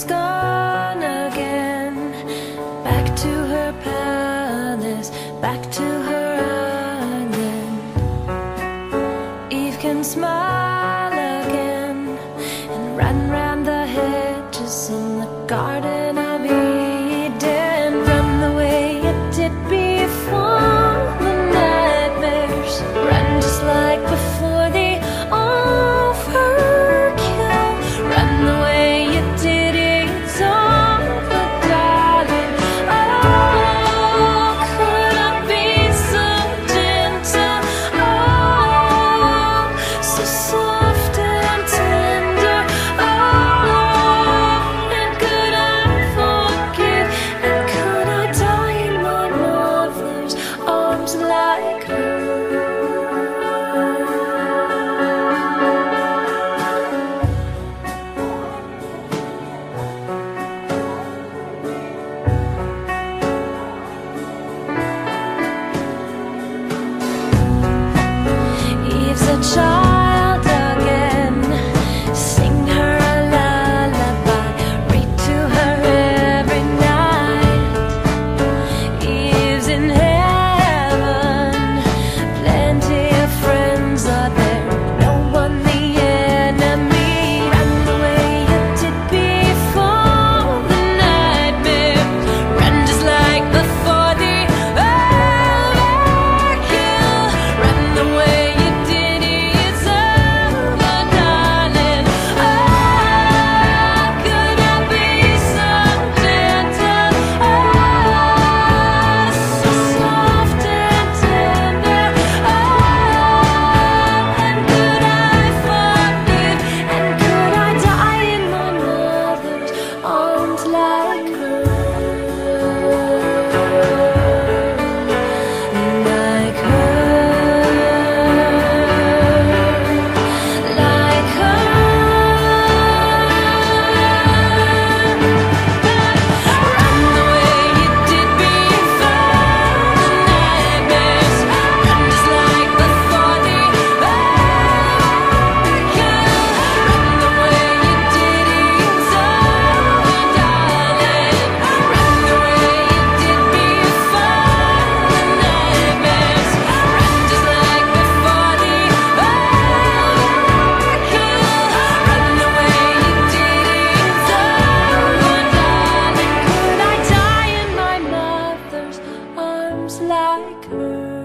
sky. like her.